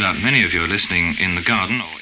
doubt many of you are listening in the garden or